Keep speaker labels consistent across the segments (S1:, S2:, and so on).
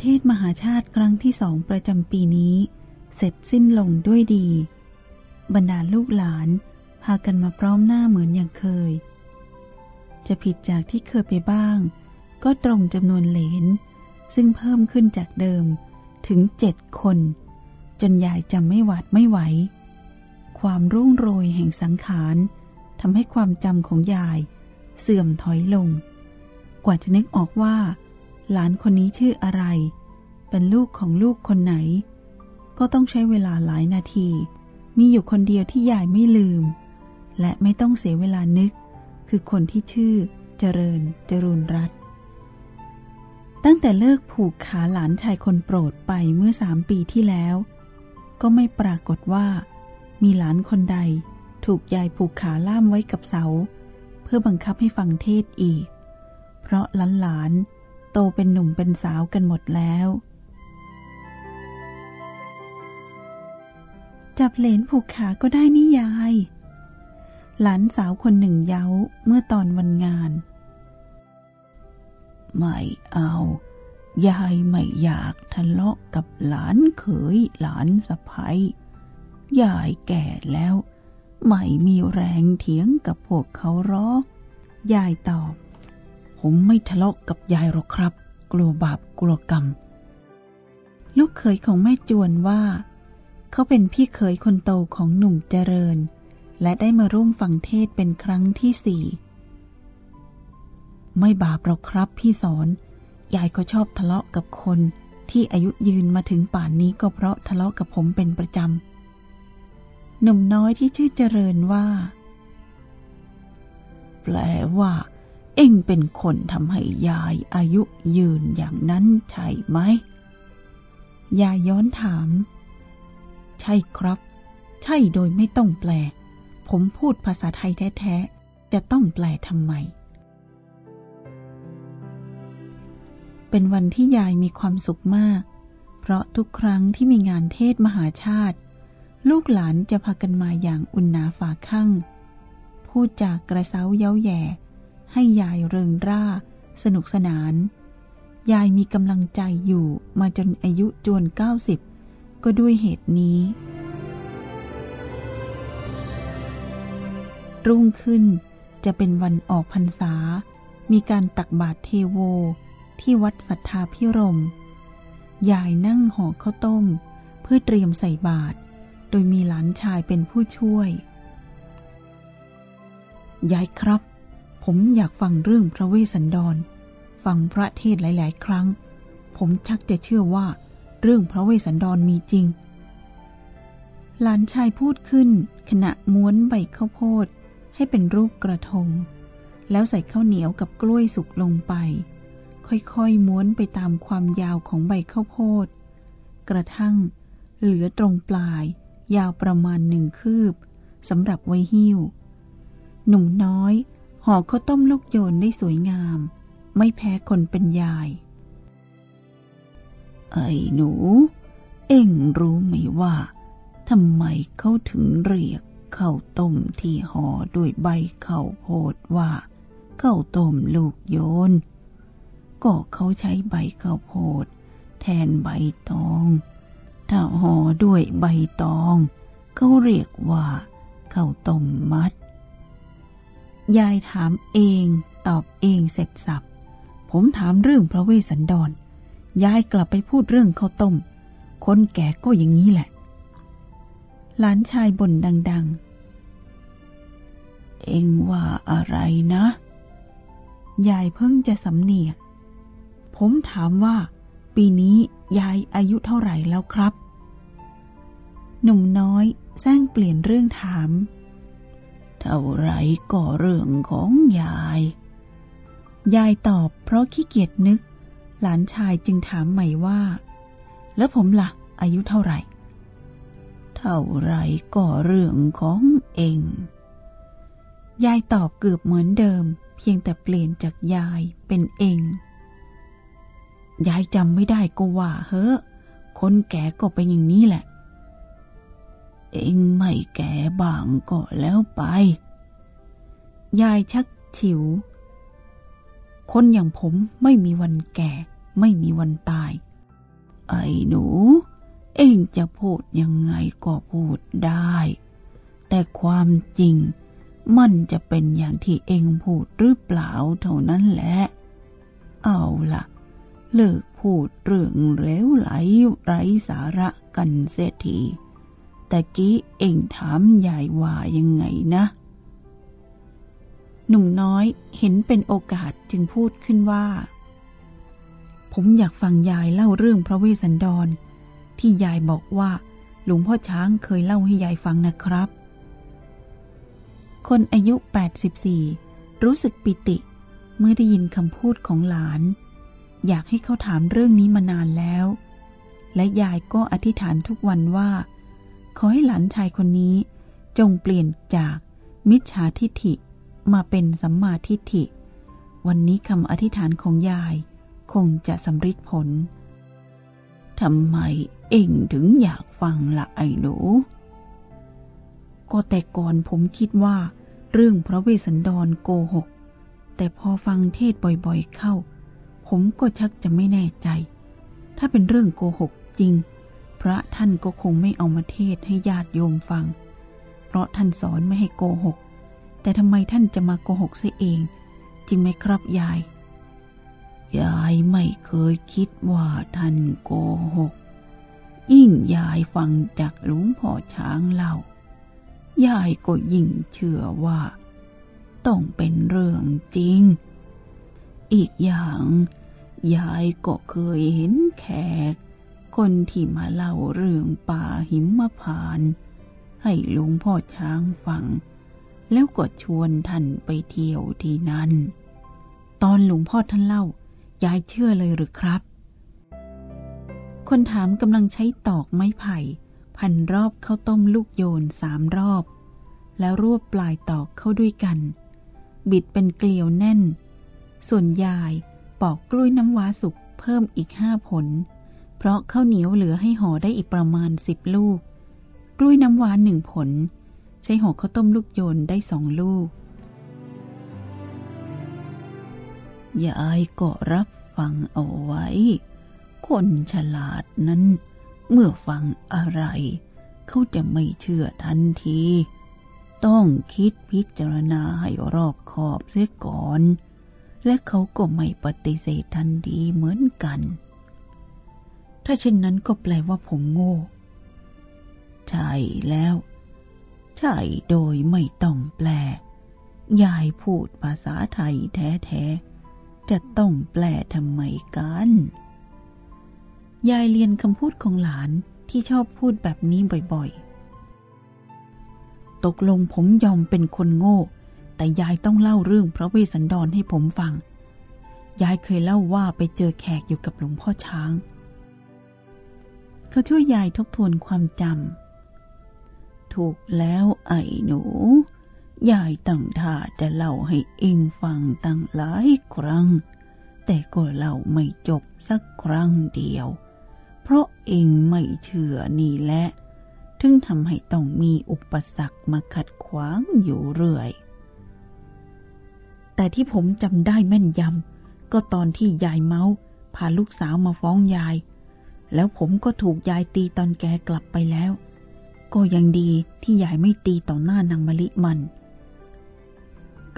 S1: เทศมหาชาติครั้งที่สองประจำปีนี้ เสร็จสิ้นลงด้วยดี บรรดาลูกหลานพากันมาพร้อมหน้าเหมือนอย่างเคย จะผิดจากที่เคยไปบ้าง ก็ตรงจำนวนเหลน ซึ่งเพิ่มขึ้นจากเดิมถึงเจ็ดคน จนยายจำไม่หวาดไม่ไหว ความรุ่งโรยแห่งสังขารทำให้ความจำของยายเสื่อมถอยลง กว่าจะนึกออกว่า หลานคนนี้ชื่ออะไร เป็นลูกของลูกคนไหน ก็ต้องใช้เวลาหลายนาที มีอยู่คนเดียวที่ยายไม่ลืม และไม่ต้องเสียเวลานึก คือคนที่ชื่อ เจริญจรุนรัตตั้งแต่เลิกผูกขาหลานชายคนโปรดไปเมื่อสามปีที่แล้ว ก็ไม่ปรากฏว่า มีหลานคนใดถูกยายผูกขาล่ามไว้กับเสา เพื่อบังคับให้ฟังเทศอีก เพราะหลานๆ โตเป็นหนุ่มเป็นสาวกันหมดแล้ว จับเหลนผูกขาก็ได้นี่ยาย หลานสาวคนหนึ่งเย้าเมื่อตอนวันงาน
S2: ไม่เอา ยายไม่อยากทะเลาะกับหลานเขยหลานสะพ้ยยายแก่แล้ว ไม่มีแรงเถียงกับพวกเขาหรอก
S1: ยายตอบ
S2: ผมไม่ทะเลาะกับยายหรอกครับ กลัวบาปกลัวกรรม
S1: ลูกเขยของแม่จวนว่า เขาเป็นพี่เขยคนโตของหนุ่มเจริญ และได้มาร่วมฟังเทศเป็นครั้งที่สี่
S2: ไม่บาปหรอกครับพี่สอน ยายก็ชอบทะเลาะกับคนที่อายุยืนมาถึงป่านนี้ก็เพราะทะเลาะกับผมเป็นประจำ
S1: หนุ่มน้อยที่ชื่อเจริญว่า
S2: แปลว่า เอ็งเป็นคนทำให้ยายอายุยืนอย่างนั้นใช่ไหม
S1: ยายย้อนถาม
S2: ใช่ครับ ใช่โดยไม่ต้องแปล ผมพูดภาษาไทยแท้ๆ จะต้องแปลทำไม
S1: เป็นวันที่ยายมีความสุขมาก เพราะทุกครั้งที่มีงานเทศมหาชาติ ลูกหลานจะพากันมาอย่างอุ่นหนาฝาข้างพูดจากกระเซ้าเย้าแย่ ให้ยายเริงร่า สนุกสนาน ยายมีกำลังใจอยู่มาจนอายุจวนเก้าสิบก็ด้วยเหตุนี้ รุ่งขึ้นจะเป็นวันออกพรรษา มีการตักบาตรเทโว ที่วัดสัทธาพิรม ยายนั่งห่อข้าวต้ม เพื่อเตรียมใส่บาตรโดยมีหลานชายเป็นผู้ช่วย
S2: ยายครับ ผมอยากฟังเรื่องพระเวสสันดร ฟังพระเทศหลาย ๆ ครั้ง ผมชักจะเชื่อว่าเรื่องพระเวสสันดรมีจริง
S1: หลานชายพูดขึ้น ขณะม้วนใบข้าวโพดให้เป็นรูปกระทง แล้วใส่ข้าวเหนียวกับกล้วยสุกลงไป ค่อยๆม้วนไปตามความยาวของใบข้าวโพด กระทั่งเหลือตรงปลาย ยาวประมาณหนึ่งคืบสำหรับไว้หิ้ว หนุ่มน้อย ห่อข้าวต้มลูกโยนได้สวยงาม ไม่แพ้คนเป็นยาย
S2: ไอ้หนู เอ็งรู้ไหมว่าทำไมเขาถึงเรียกข้าวต้มที่ห่อด้วยใบข้าวโพดว่าข้าวต้มลูกโยน ก็เขาใช้ใบข้าวโพด แทนใบตอง ถ้าห่อด้วยใบตอง เขาเรียกว่าข้าวต้มมัด
S1: ยายถามเองตอบเองเสร็จสับ
S2: ผมถามเรื่องพระเวสสันดร ยายกลับไปพูดเรื่องข้าวต้ม คนแก่ก็อย่างนี้แหละ
S1: หลานชายบ่นดัง
S2: ๆ เองว่าอะไรนะ
S1: ยายเพิ่งจะสำเนียก ผมถามว่า ปีนี้ยายอายุเท่าไหร่แล้วครับ หนุ่มน้อยแซงเปลี่ยนเรื่องถาม
S2: เท่าไรก็เรื่องของยาย
S1: ยายตอบเพราะขี้เกียจนึก หลานชายจึงถามใหม่ว่า แล้วผมละ่ะ อายุเท่าไหร่
S2: เท่าไรก็เรื่องของเอง
S1: ยายตอบเกือบเหมือนเดิม เพียงแต่เปลี่ยนจากยายเป็นเอง
S2: ยายจำไม่ได้ก็ว่าเฮ้อคนแก่ก็เป็นอย่างนี้แหละ เองไม่แก่บ้างก็แล้วไป
S1: ยายชักฉิว คนอย่างผมไม่มีวันแก่
S2: ไม่มีวันตาย ไอ้หนู เองจะพูดยังไงก็พูดได้ แต่ความจริงมันจะเป็นอย่างที่เองพูดหรือเปล่าเท่านั้นแหละ เอาละ่ะ เลิกพูดเรื่องเลวไหลไร้สาระกันเสียที แต่กี้เองถามยายว่ายังไงนะ
S1: หนุ่มน้อยเห็นเป็นโอกาสจึงพูดขึ้นว่า ผมอยากฟังยายเล่าเรื่องพระเวสสันดร ที่ยายบอกว่าหลวงพ่อช้างเคยเล่าให้ยายฟังนะครับ คนอายุ 84 รู้สึกปิติ เมื่อได้ยินคำพูดของหลาน อยากให้เขาถามเรื่องนี้มานานแล้ว และยายก็อธิษฐานทุกวันว่า ขอให้หลานชายคนนี้ จงเปลี่ยนจากมิจฉาทิฐิมาเป็นสัมมาทิฏฐิ วันนี้คำอธิษฐานของยายคงจะสำเร็จผล
S2: ทำไมเองถึงอยากฟังละไอ้หนู
S1: ก็แต่ก่อนผมคิดว่า เรื่องพระเวสสันดรโกหก แต่พอฟังเทศบ่อยๆเข้า ผมก็ชักจะไม่แน่ใจ ถ้าเป็นเรื่องโกหกจริง พระท่านก็คงไม่เอามาเทศให้ญาติโยมฟัง เพราะท่านสอนไม่ให้โกหก แต่ทำไมท่านจะมาโกหกเสียเอง จริงไหมครับยาย
S2: ยายไม่เคยคิดว่าท่านโกหก ยิ่งยายฟังจากหลวงพ่อช้างเล่ายายก็ยิ่งเชื่อว่า ต้องเป็นเรื่องจริง อีกอย่าง ยายก็เคยเห็นแขก คนที่มาเล่าเรื่องป่าหิมพาน ให้ลวงพ่อช้างฟัง แล้วก็ชวนท่านไปเที่ยวที่นั่น
S1: ตอนหลวงพ่อท่านเล่ายายเชื่อเลยหรือครับ คนถามกำลังใช้ตอกไม้ไผ่ พันรอบข้าวต้มลูกโยนสามรอบ แล้วรวบปลายตอกเข้าด้วยกัน บิดเป็นเกลียวแน่น ส่วนยายปอกกล้วยน้ำว้าสุกเพิ่มอีกห้าผล เพราะข้าวเหนียวเหลือให้ห่อได้อีกประมาณสิบลูก กล้วยน้ำหวานหนึ่งผล ใช้ห่อข้าวต้มลูกโยนได้สองลูก
S2: ยายก็รับฟังเอาไว้ คนฉลาดนั้น เมื่อฟังอะไร เขาจะไม่เชื่อทันที ต้องคิดพิจารณาให้รอบขอบเสียก่อน และเขาก็ไม่ปฏิเสธทันทีเหมือนกัน
S1: ถ้าเช่นนั้นก็แปลว่าผมโง่
S2: ใช่แล้ว ใช่โดยไม่ต้องแปล ยายพูดภาษาไทยแท้ๆ จะต้องแปลทำไมกัน
S1: ยายเรียนคำพูดของหลานที่ชอบพูดแบบนี้บ่อยๆ ตกลงผมยอมเป็นคนโง่ แต่ยายต้องเล่าเรื่องพระเวสสันดรให้ผมฟัง ยายเคยเล่าว่าไปเจอแขกอยู่กับหลวงพ่อช้าง เขาช่วยยายทบทวนความจำ
S2: ถูกแล้วไอ้หนู ยายตั้งท่าจะเล่าให้เองฟังตั้งหลายครั้ง แต่ก็เล่าไม่จบสักครั้งเดียว เพราะเองไม่เชื่อนี่แหละถึงทำให้ต้องมีอุปสรรคมาขัดขวางอยู่เรื่อย
S1: แต่ที่ผมจำได้แม่นยำก็ตอนที่ยายเมาพาลูกสาวมาฟ้องยาย แล้วผมก็ถูกยายตีตอนแกกลับไปแล้ว ก็ยังดีที่ยายไม่ตีต่อหน้านางมะลิมัน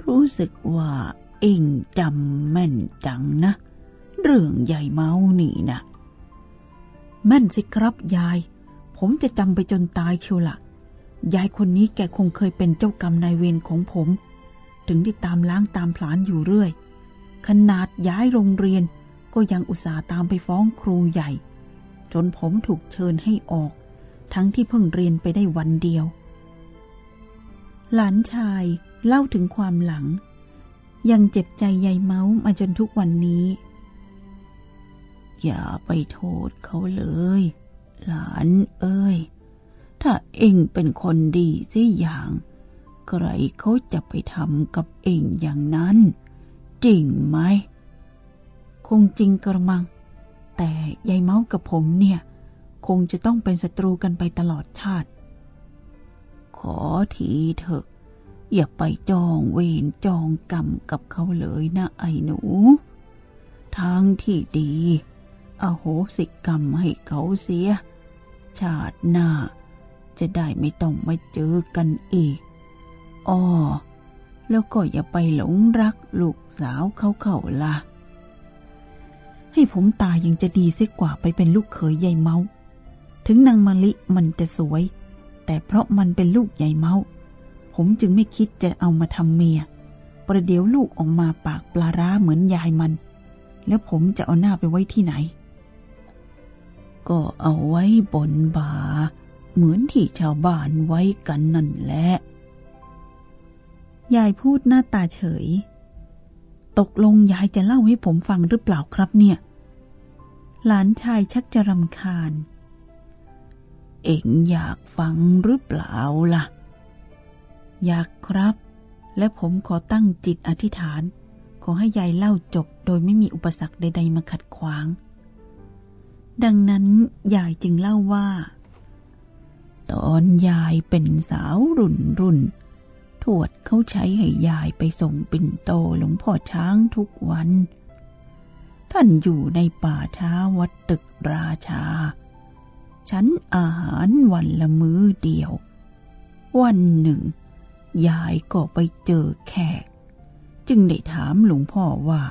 S2: รู้สึกว่าเองจำแม่นจังนะ เรื่องใหญ่เมานี่นะ
S1: แม่นสิครับยาย ผมจะจำไปจนตายเชียวละยายคนนี้แกคงเคยเป็นเจ้ากรรมนายเวรของผม ถึงได้ตามล้างตามผลาญอยู่เรื่อย ขนาดย้ายโรงเรียนก็ยังอุตส่าห์ตามไปฟ้องครูใหญ่ จนผมถูกเชิญให้ออก ทั้งที่เพิ่งเรียนไปได้วันเดียว หลานชายเล่าถึงความหลัง ยังเจ็บใจใยเมาส์มาจนทุกวันนี้
S2: อย่าไปโทษเขาเลย หลานเอ้ย ถ้าเองเป็นคนดีสิอย่าง ใครเขาจะไปทำกับเองอย่างนั้น จริงไหม
S1: คงจริงกระมัง แต่ยายเมาส์กับผมเนี่ย คงจะต้องเป็นศัตรูกันไปตลอดชาติ
S2: ขอทีเถอะ อย่าไปจองเวรจองกรรมกับเขาเลยนะไอ้หนู ทางที่ดี อโหสิกรรมให้เขาเสีย ชาติหน้า จะได้ไม่ต้องมาเจอกันอีกอ้อแล้วก็อย่าไปหลงรักลูกสาวเขาเขาละ
S1: ให้ผมตายยังจะดีเสียกว่าไปเป็นลูกเขยใหญ่เมา ถึงนางมะลิมันจะสวย แต่เพราะมันเป็นลูกใหญ่เมา ผมจึงไม่คิดจะเอามาทำเมีย ประเดี๋ยวลูกออกมาปากปลาร้าเหมือนยายมัน แล้วผมจะเอาหน้าไปไว้ที่ไหน
S2: ก็เอาไว้บนบา เหมือนที่ชาวบ้านไว้กันนั่นแหละ
S1: ยายพูดหน้าตาเฉย ตกลงยายจะเล่าให้ผมฟังหรือเปล่าครับเนี่ย หลานชายชักจะรำคาญ
S2: เอ็งอยากฟังหรือเปล่าล่ะ
S1: อยากครับ และผมขอตั้งจิตอธิษฐาน ขอให้ยายเล่าจบโดยไม่มีอุปสรรคใด ๆ มาขัดขวาง ดังนั้นยายจึงเล่าว่า
S2: ตอนยายเป็นสาวรุ่นรุ่น วดเขาใช้ให้ยายไปส่งปิ่นโตหลวงพ่อช้างทุกวัน ท่านอยู่ในป่าช้าวัดตึกราชา ฉันอาหารวันละมื้อเดียว วันหนึ่ง ยายก็ไปเจอแขก จึงได้ถามหลวงพ่อว่า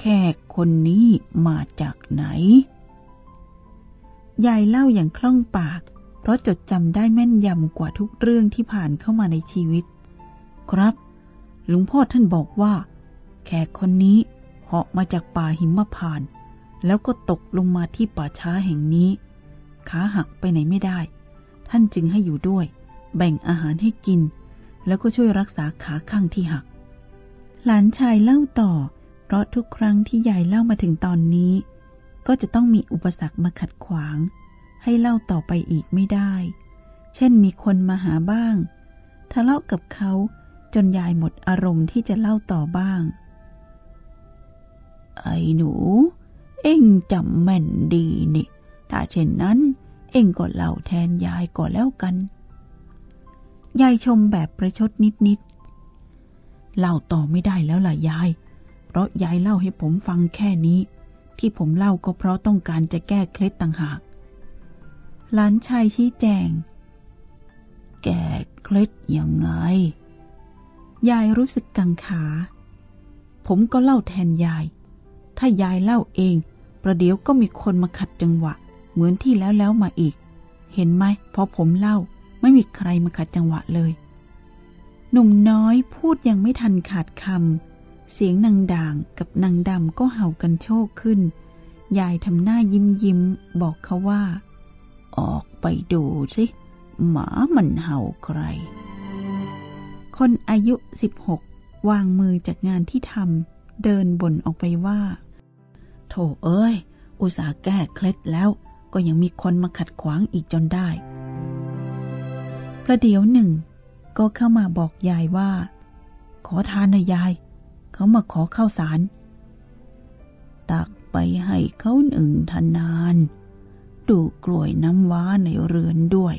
S2: แขกคนนี้มาจากไหน
S1: ยายเล่าอย่างคล่องปาก เพราะจดจำได้แม่นยำกว่าทุกเรื่องที่ผ่านเข้ามาในชีวิต ครับ หลวงพ่อท่านบอกว่า แขกคนนี้เหาะมาจากป่าหิมพาน แล้วก็ตกลงมาที่ป่าช้าแห่งนี้ ขาหักไปไหนไม่ได้ ท่านจึงให้อยู่ด้วย แบ่งอาหารให้กิน แล้วก็ช่วยรักษาขาข้างที่หัก หลานชายเล่าต่อ เพราะทุกครั้งที่ยายเล่ามาถึงตอนนี้ ก็จะต้องมีอุปสรรคมาขัดขวาง ให้เล่าต่อไปอีกไม่ได้ เช่นมีคนมาหาบ้างทะเลาะกับเขา จนยายหมดอารมณ์ที่จะเล่าต่อบ้าง
S2: ไอ้หนู เอ็งจำแม่นดีนี่ ถ้าเช่นนั้น เอ็งก็เล่าแทนยายก่อนแล้วกัน
S1: ยายชมแบบประชดนิดๆ เล่าต่อไม่ได้แล้วล่ะยาย เพราะยายเล่าให้ผมฟังแค่นี้ ที่ผมเล่าก็เพราะต้องการจะแก้เคล็ดต่างหาก หลานชายชี้แจง
S2: แก่เคล็ดยังไง
S1: ยายรู้สึกกังขา ผมก็เล่าแทนยาย ถ้ายายเล่าเอง ประเดี๋ยวก็มีคนมาขัดจังหวะ เหมือนที่แล้วแล้วมาอีก เห็นไหมพอผมเล่าไม่มีใครมาขัดจังหวะเลย หนุ่มน้อยพูดยังไม่ทันขาดคำเสียงนางด่างกับนางดำก็เห่ากันโชคขึ้น ยายทำหน้ายิ้มยิ้มบอกเขาว่า
S2: ออกไปดูสิหมามันเห่าใคร
S1: คนอายุสิบหกวางมือจากงานที่ทำเดินบ่นออกไปว่า
S2: โถเอ้ย อุตส่าห์แก้เคล็ดแล้ว ก็ยังมีคนมาขัดขวางอีกจนได้
S1: ประเดี๋ยวหนึ่ง ก็เข้ามาบอกยายว่า ขอทานนะยาย เขามาขอข้าวสาร
S2: ตักไปให้เขาหนึ่งทนาน ดูกล้วยน้ำว้าในเรือนด้วย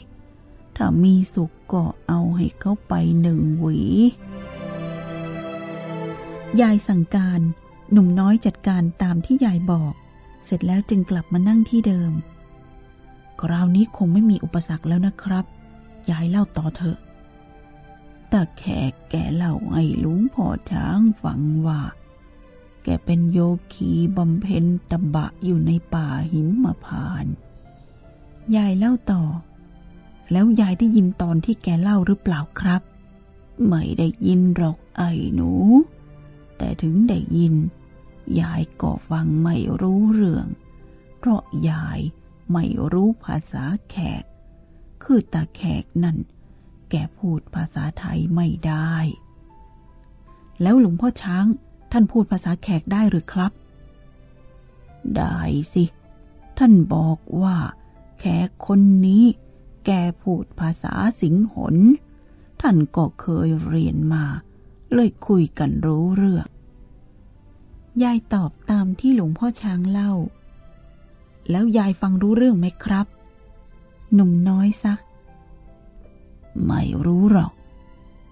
S2: ถ้ามีสุกก็เอาให้เขาไปหนึ่งหวี
S1: ยายสั่งการหนุ่มน้อยจัดการตามที่ยายบอก เสร็จแล้วจึงกลับมานั่งที่เดิม คราวนี้คงไม่มีอุปสรรคแล้วนะครับ ยายเล่าต่อเถอะ
S2: ตาแขกแกเล่าให้ลุงพ่อช้างฟังว่า แกเป็นโยคีบำเพ็ญตบะอยู่ในป่าหิมพาน
S1: ยายเล่าต่อ แล้วยายได้ยินตอนที่แกเล่าหรือเปล่าครับ
S2: ไม่ได้ยินหรอกไอ้หนู แต่ถึงได้ยิน ยายก็ฟังไม่รู้เรื่อง เพราะยายไม่รู้ภาษาแขก คือตาแขกนั่น แกพูดภาษาไทยไม่ได้
S1: แล้วหลวงพ่อช้างท่านพูดภาษาแขกได้หรือครับ
S2: ได้สิ ท่านบอกว่า แขกคนนี้ แกพูดภาษาสิงหน ท่านก็เคยเรียนมา เลยคุยกันรู้เรื่อง
S1: ยายตอบตามที่หลวงพ่อช้างเล่า แล้วยายฟังรู้เรื่องไหมครับ หนุ่มน้อยซัก
S2: ไม่รู้หรอก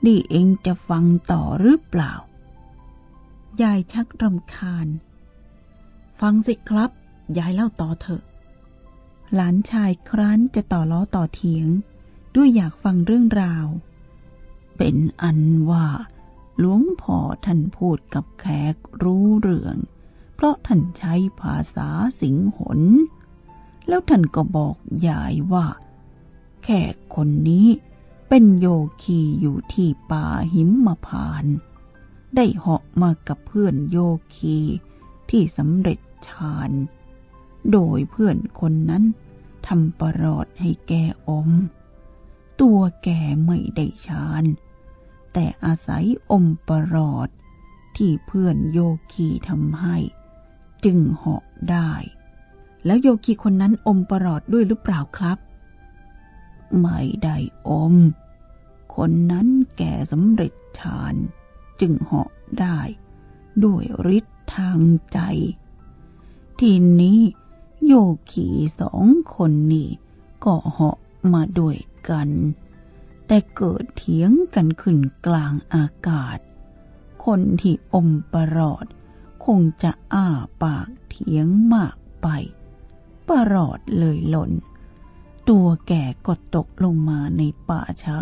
S2: นี่เองจะฟังต่อหรือเปล่า
S1: ยายชักรำคาญ ฟังสิครับ ยายเล่าต่อเถอะ หลานชายครั้นจะต่อล้อต่อเถียง ด้วยอยากฟังเรื่องราว
S2: เป็นอันว่าหลวงพ่อท่านพูดกับแขกรู้เรื่อง เพราะท่านใช้ภาษาสิงหน แล้วท่านก็บอกยายว่า แขกคนนี้เป็นโยคีอยู่ที่ป่าหิมพาน ได้เหาะมากับเพื่อนโยคีที่สำเร็จฌาน โดยเพื่อนคนนั้นทำประหลอดให้แกอม ตัวแกไม่ได้ฌานแต่อาศัยอมประหลอดที่เพื่อนโยคีทำให้ จึงเหาะได้
S1: แล้วโยคีคนนั้นอมประหลอดด้วยหรือเปล่าครับ
S2: ไม่ได้อม คนนั้นแก่สำเร็จฌาน จึงเหาะได้ ด้วยฤทธิ์ทางใจ ทีนี้ โยคีสองคนนี่ก็เหาะมาด้วยกัน แต่เกิดเถียงกันขึ้นกลางอากาศ คนที่อมประหลอด คงจะอ้าปากเถียงมากไป ประหลอดเลยหล่น ตัวแก่ก็ตกลงมาในป่าช้า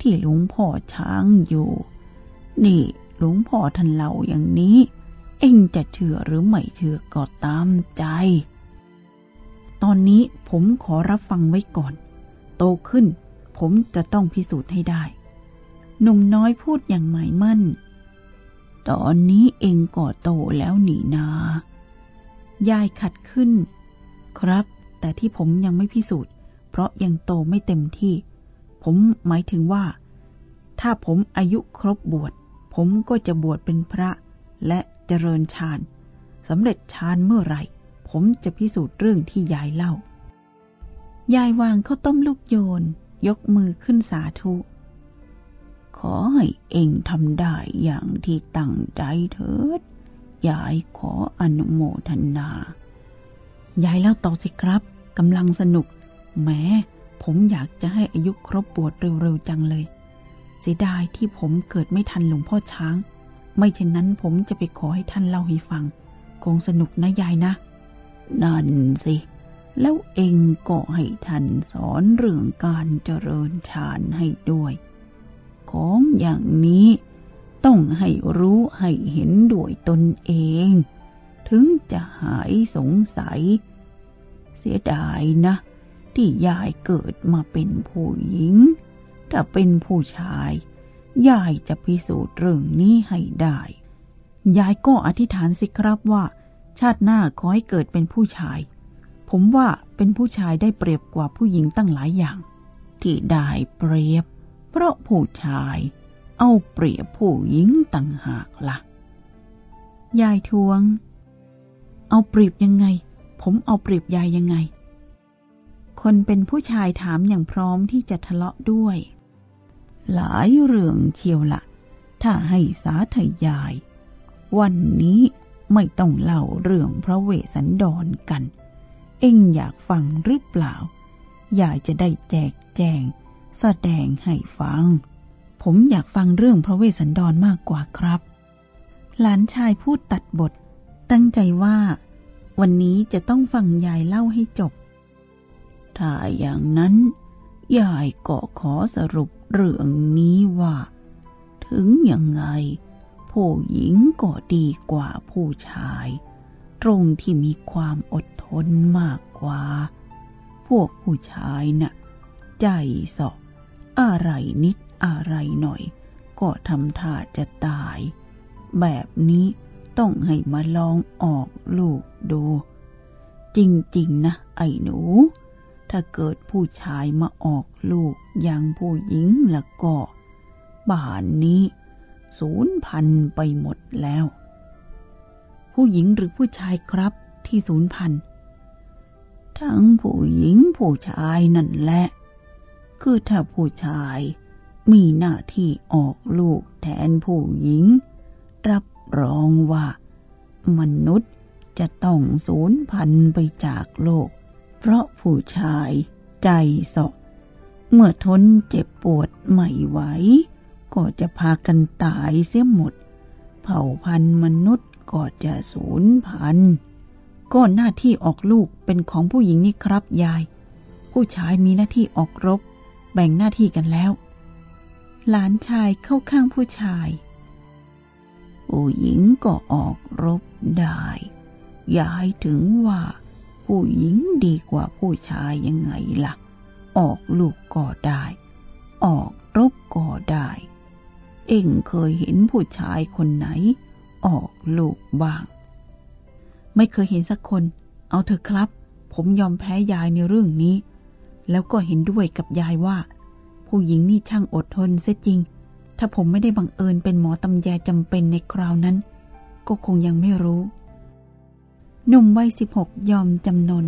S2: ที่หลวงพ่อช้างอยู่ นี่หลวงพ่อท่านเล่าอย่างนี้ เอ็งจะเชื่อหรือไม่เชื่อก็ตามใจ
S1: ตอนนี้ผมขอรับฟังไว้ก่อน โตขึ้น ผมจะต้องพิสูจน์ให้ได้ หนุ่มน้อยพูดอย่างหมายมั่น
S2: ตอนนี้เองก็โตแล้วหนีนา
S1: ยายขัดขึ้น ครับ แต่ที่ผมยังไม่พิสูจน์ เพราะยังโตไม่เต็มที่ ผมหมายถึงว่า ถ้าผมอายุครบบวช ผมก็จะบวชเป็นพระและเจริญฌานสำเร็จฌานเมื่อไหร่ ผมจะพิสูจน์เรื่องที่ยายเล่า ยายวางข้าวต้มลูกโยน ยกมือขึ้นสาธุ
S2: ขอให้เองทำได้อย่างที่ตั้งใจเถิด ยายขออนุโมทนา
S1: ยายเล่าต่อสิครับกำลังสนุก แม้ผมอยากจะให้อายุครบบวชเร็วๆจังเลย เสียดายที่ผมเกิดไม่ทันหลวงพ่อช้าง ไม่เช่นนั้นผมจะไปขอให้ท่านเล่าให้ฟัง คงสนุกนะยายนะ
S2: นั่นสิ แล้วเองก็ให้ท่านสอนเรื่องการเจริญฌานให้ด้วย ของอย่างนี้ต้องให้รู้ให้เห็นด้วยตนเอง ถึงจะหายสงสัย เสียดายนะ ที่ยายเกิดมาเป็นผู้หญิง ถ้าเป็นผู้ชาย ยายจะพิสูจน์เรื่องนี้ให้ได้
S1: ยายก็อธิษฐานสิครับว่า ชาติหน้าขอให้เกิดเป็นผู้ชาย ผมว่าเป็นผู้ชายได้เปรียบกว่าผู้หญิงตั้งหลายอย่าง
S2: ที่ได้เปรียบ เพราะผู้ชายเอาเปรียบผู้หญิงต่างหากละ่ะ
S1: ยายทวง เอาเปรียบยังไง ผมเอาเปรียบยายยังไง คนเป็นผู้ชายถามอย่างพร้อมที่จะทะเลาะด้วย
S2: หลายเรื่องเชียวละถ้าให้สาธยาย วันนี้ ไม่ต้องเล่าเรื่องพระเวสสันดรกัน เอ็งอยากฟังหรือเปล่า ยากจะได้แจกแจง แสดงให้ฟัง
S1: ผมอยากฟังเรื่องพระเวสสันดรมากกว่าครับ หลานชายพูดตัดบท ตั้งใจว่า วันนี้จะต้องฟังยายเล่าให้จบ
S2: ถ้าอย่างนั้น ยายก็ขอสรุปเรื่องนี้ว่า ถึงยังไง ผู้หญิงก็ดีกว่าผู้ชาย ตรงที่มีความอดทนมากกว่า พวกผู้ชายน่ะ ใจสอบอะไรนิดอะไรหน่อย ก็ทำท่าจะตาย แบบนี้ต้องให้มาลองออกลูกดู จริง ๆ นะ ไอ้หนู ถ้าเกิดผู้ชายมาออกลูกอย่างผู้หญิงละก็บ้านนี้ สูญพันธุ์ไปหมดแล้ว
S1: ผู้หญิงหรือผู้ชายครับที่สูญพันธุ์
S2: ทั้งผู้หญิงผู้ชายนั่นแหละ คือถ้าผู้ชายมีหน้าที่ออกลูกแทนผู้หญิง รับรองว่า มนุษย์จะต้องสูญพันธุ์ไปจากโลก เพราะผู้ชายใจสอเมื่อทนเจ็บปวดไม่ไหว ก็จะพากันตายเสียหมด เผ่าพันธุ์มนุษย์ก็จะสูญพันธุ์
S1: ก็หน้าที่ออกลูกเป็นของผู้หญิงนี่ครับยาย ผู้ชายมีหน้าที่ออกรบ แบ่งหน้าที่กันแล้ว หลานชายเข้าข้างผู้ชาย
S2: ผู้หญิงก็ออกรบได้ยายถึงว่า ผู้หญิงดีกว่าผู้ชายยังไงล่ะ ออกลูกก็ได้ ออกรบก็ได้ เองเคยเห็นผู้ชายคนไหน ออกลูกบ้าง
S1: ไม่เคยเห็นสักคน เอาเถอะครับ ผมยอมแพ้ยายในเรื่องนี้ แล้วก็เห็นด้วยกับยายว่า ผู้หญิงนี่ช่างอดทนเสียจริง ถ้าผมไม่ได้บังเอิญเป็นหมอตำแยจำเป็นในคราวนั้น ก็คงยังไม่รู้ หนุ่มวัยสิบหกยอมจำนน